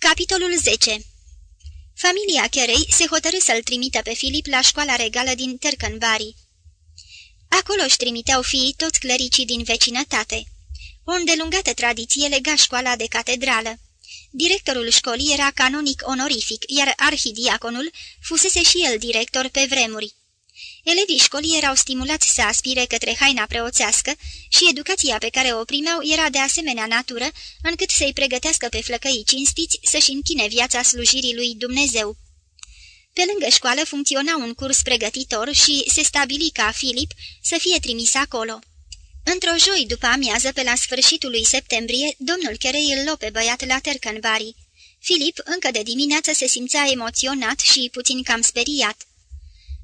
Capitolul 10 Familia Carey se hotărâ să-l trimită pe Filip la școala regală din Tercanbury. Acolo își trimiteau fiii toți clericii din vecinătate. O îndelungată tradiție lega școala de catedrală. Directorul școlii era canonic onorific, iar arhidiaconul fusese și el director pe vremuri. Elevii școlii erau stimulați să aspire către haina preoțească și educația pe care o primeau era de asemenea natură încât să-i pregătească pe flăcăii cinstiți să-și închine viața slujirii lui Dumnezeu. Pe lângă școală funcționa un curs pregătitor și se stabili ca Filip să fie trimis acolo. Într-o joi după amiază, pe la sfârșitul lui septembrie, domnul Cherei îl lope băiat la Tercanbari. Filip, încă de dimineață, se simțea emoționat și puțin cam speriat.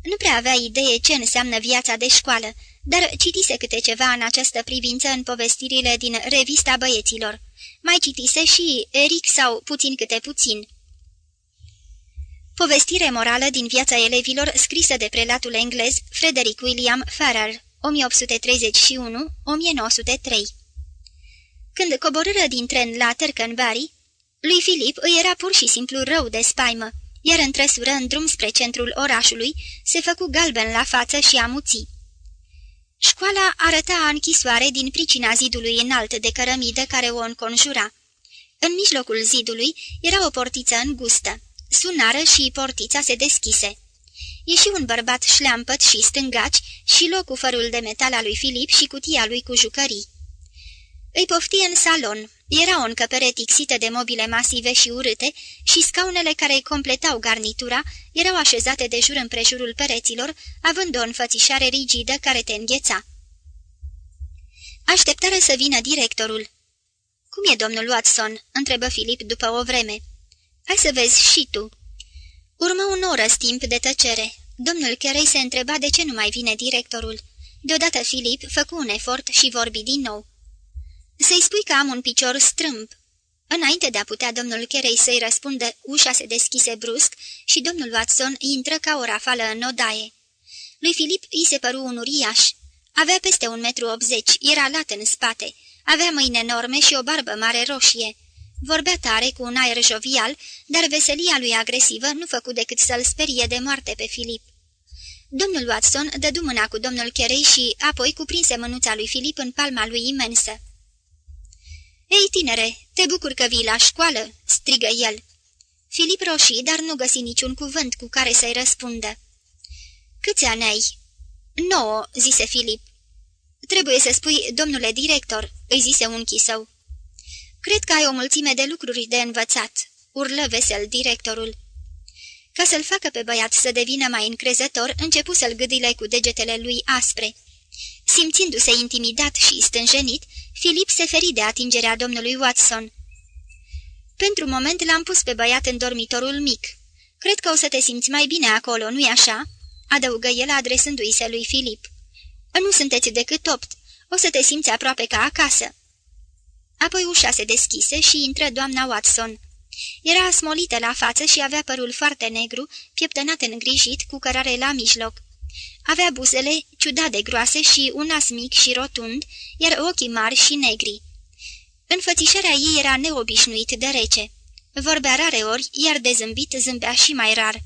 Nu prea avea idee ce înseamnă viața de școală, dar citise câte ceva în această privință în povestirile din revista băieților. Mai citise și Eric sau puțin câte puțin. Povestire morală din viața elevilor scrisă de prelatul englez Frederick William Farrar, 1831-1903 Când coborâră din tren la Tercanbury, lui Filip îi era pur și simplu rău de spaimă iar în trăsură, în drum spre centrul orașului, se făcu galben la față și amuții. Școala arăta a închisoare din pricina zidului înalt de cărămidă care o înconjura. În mijlocul zidului era o portiță îngustă. Sunară și portița se deschise. Ieși un bărbat șleampăt și stângaci și locul fărul de metal al lui Filip și cutia lui cu jucării. Îi pofti în salon. Era o încăpere tixită de mobile masive și urâte și scaunele care îi completau garnitura erau așezate de jur împrejurul pereților, având o înfățișare rigidă care te îngheța. Așteptare să vină directorul. Cum e domnul Watson?" întrebă Filip după o vreme. Hai să vezi și tu." Urmă un oră timp de tăcere. Domnul Carey se întreba de ce nu mai vine directorul. Deodată Filip făcu un efort și vorbi din nou. Să-i spui că am un picior strâmb." Înainte de a putea domnul Cherei să-i răspundă, ușa se deschise brusc și domnul Watson intră ca o rafală în odaie. Lui Filip îi se păru un uriaș. Avea peste un metru optzeci, era lat în spate, avea mâini enorme și o barbă mare roșie. Vorbea tare, cu un aer jovial, dar veselia lui agresivă nu făcu decât să-l sperie de moarte pe Filip. Domnul Watson dădu mâna cu domnul Cherei și apoi cuprinse mânuța lui Filip în palma lui imensă. Ei, tinere, te bucur că vii la școală?" strigă el. Filip roșii, dar nu găsi niciun cuvânt cu care să-i răspundă. Câți ani ai?" Nouă," zise Filip. Trebuie să spui, domnule director," îi zise unchii său. Cred că ai o mulțime de lucruri de învățat," urlă vesel directorul. Ca să-l facă pe băiat să devină mai încrezător, începu să-l gâdile cu degetele lui aspre. Simțindu-se intimidat și stânjenit, Filip se feri de atingerea domnului Watson. Pentru moment l-am pus pe băiat în dormitorul mic. Cred că o să te simți mai bine acolo, nu-i așa?" adăugă el adresându-i se lui Filip. Nu sunteți decât opt. O să te simți aproape ca acasă." Apoi ușa se deschise și intră doamna Watson. Era smolită la față și avea părul foarte negru, pieptănat îngrijit, cu cărare la mijloc. Avea buzele ciudat de groase și un nas mic și rotund, iar ochii mari și negri. Înfățișarea ei era neobișnuit de rece. Vorbea rare ori, iar de zâmbit zâmbea și mai rar.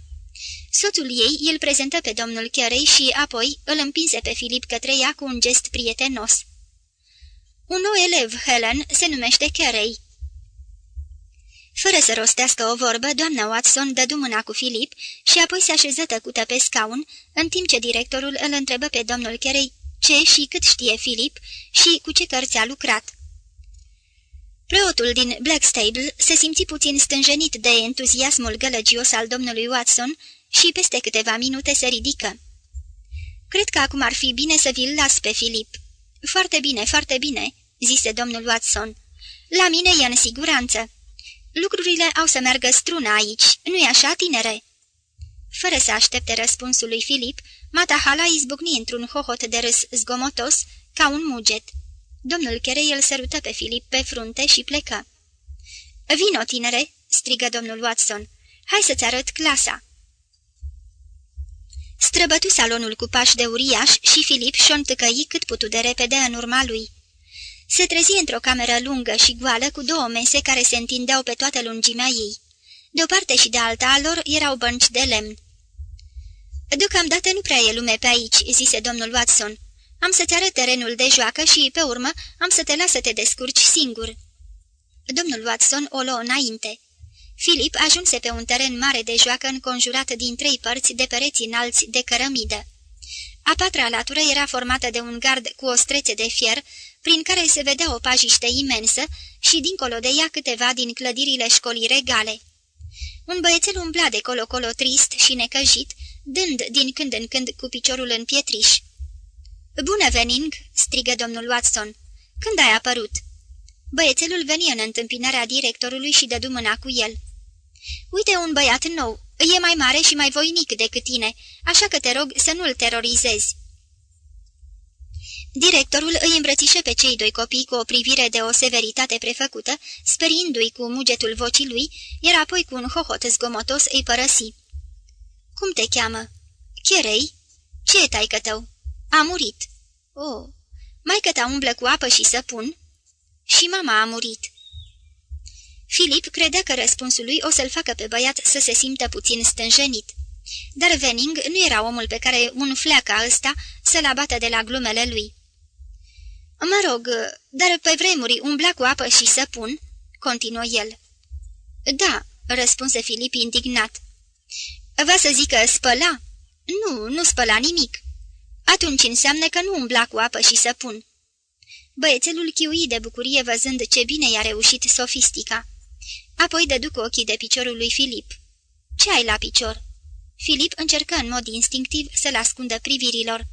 Soțul ei îl prezentă pe domnul Cherei și apoi îl împinse pe Filip către ea cu un gest prietenos. Un nou elev, Helen, se numește Carey. Fără să rostească o vorbă, doamna Watson dădu mâna cu Filip și apoi se așeză tăcută pe scaun, în timp ce directorul îl întrebă pe domnul Carey ce și cât știe Filip și cu ce cărți a lucrat. Preotul din Blackstable se simți puțin stânjenit de entuziasmul gălăgios al domnului Watson și peste câteva minute se ridică. Cred că acum ar fi bine să vi-l las pe Filip." Foarte bine, foarte bine," zise domnul Watson. La mine e în siguranță." Lucrurile au să meargă struna aici, nu-i așa, tinere?" Fără să aștepte răspunsul lui Filip, Matahala izbucni într-un hohot de râs zgomotos, ca un muget. Domnul Cherei îl sărută pe Filip pe frunte și plecă. Vino, tinere!" strigă domnul Watson. Hai să-ți arăt clasa!" Străbătu salonul cu pași de uriaș și Filip și-o cât putu de repede în urma lui. Se trezi într-o cameră lungă și goală cu două mese care se întindeau pe toată lungimea ei. De o parte și de alta a lor erau bănci de lemn. Deocamdată nu prea e lume pe aici," zise domnul Watson. Am să-ți arăt terenul de joacă și, pe urmă, am să te las să te descurci singur." Domnul Watson o luă înainte. Filip ajunse pe un teren mare de joacă înconjurat din trei părți de pereți înalți de cărămidă. A patra latură era formată de un gard cu o strețe de fier, prin care se vedea o pajiște imensă și dincolo de ea câteva din clădirile școlii regale. Un băiețel umbla de colo-colo trist și necăjit, dând din când în când cu piciorul în pietriș. Bună, Vening!" strigă domnul Watson. Când ai apărut?" Băiețelul veni în întâmpinarea directorului și dădu mâna cu el. Uite un băiat nou, e mai mare și mai voinic decât tine, așa că te rog să nu-l terorizezi." Directorul îi îmbrățișe pe cei doi copii cu o privire de o severitate prefăcută, speriindu-i cu mugetul vocii lui, iar apoi cu un hohot zgomotos îi părăsi. Cum te cheamă?" Cherei? Ce e taică tău?" A murit." Oh, mai ta umblă cu apă și săpun?" Și mama a murit." Filip credea că răspunsul lui o să-l facă pe băiat să se simtă puțin stânjenit. Dar Venning nu era omul pe care un fleaca ăsta să-l abată de la glumele lui. Mă rog, dar pe vremuri umbla cu apă și săpun?" continuă el. Da," răspunse Filip indignat. Va să zică spăla?" Nu, nu spăla nimic." Atunci înseamnă că nu umbla cu apă și săpun." Băiețelul chiui de bucurie văzând ce bine i-a reușit sofistica. Apoi dădu cu ochii de piciorul lui Filip. Ce ai la picior?" Filip încercă în mod instinctiv să-l ascundă privirilor.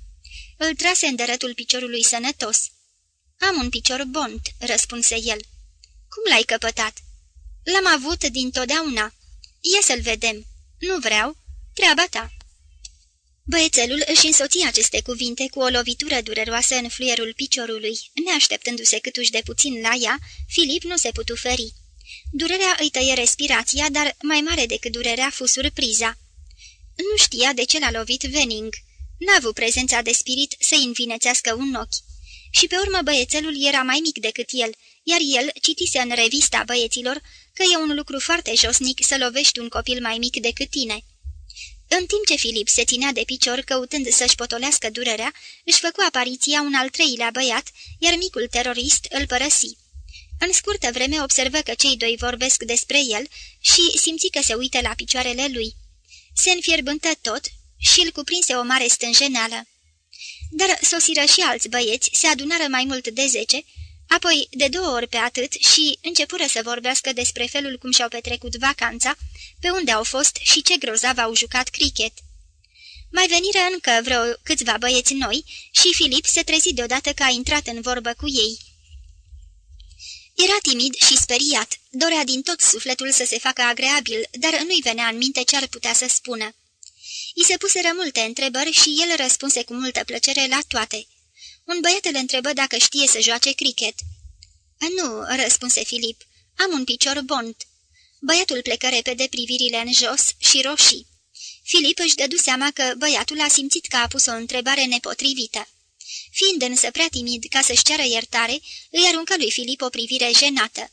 Îl trase în dărătul piciorului sănătos. Am un picior bont," răspunse el. Cum l-ai căpătat?" L-am avut dintotdeauna. Ia să-l vedem." Nu vreau. Treaba ta." Băiețelul își însoți aceste cuvinte cu o lovitură dureroasă în fluierul piciorului. Neașteptându-se câtuși de puțin la ea, Filip nu se putu feri. Durerea îi tăie respirația, dar mai mare decât durerea fu surpriza. Nu știa de ce l-a lovit Vening. N-a avut prezența de spirit să-i învinețească un ochi. Și pe urmă băiețelul era mai mic decât el, iar el citise în revista băieților că e un lucru foarte josnic să lovești un copil mai mic decât tine. În timp ce Filip se ținea de picior căutând să-și potolească durerea, își făcu apariția un al treilea băiat, iar micul terorist îl părăsi. În scurtă vreme observă că cei doi vorbesc despre el și simți că se uită la picioarele lui. Se înfierbântă tot și îl cuprinse o mare stânjeneală. Dar sosiră și alți băieți, se adunară mai mult de zece, apoi de două ori pe atât și începură să vorbească despre felul cum și-au petrecut vacanța, pe unde au fost și ce grozav au jucat cricket. Mai veniră încă vreo câțiva băieți noi și Filip se trezi deodată că a intrat în vorbă cu ei. Era timid și speriat, dorea din tot sufletul să se facă agreabil, dar nu-i venea în minte ce ar putea să spună. I se puseră multe întrebări și el răspunse cu multă plăcere la toate. Un băiat îl întrebă dacă știe să joace cricket. Nu," răspunse Filip, am un picior bont." Băiatul plecă repede privirile în jos și roșii. Filip își dădu seama că băiatul a simțit că a pus o întrebare nepotrivită. Fiind însă prea timid ca să-și ceară iertare, îi aruncă lui Filip o privire jenată.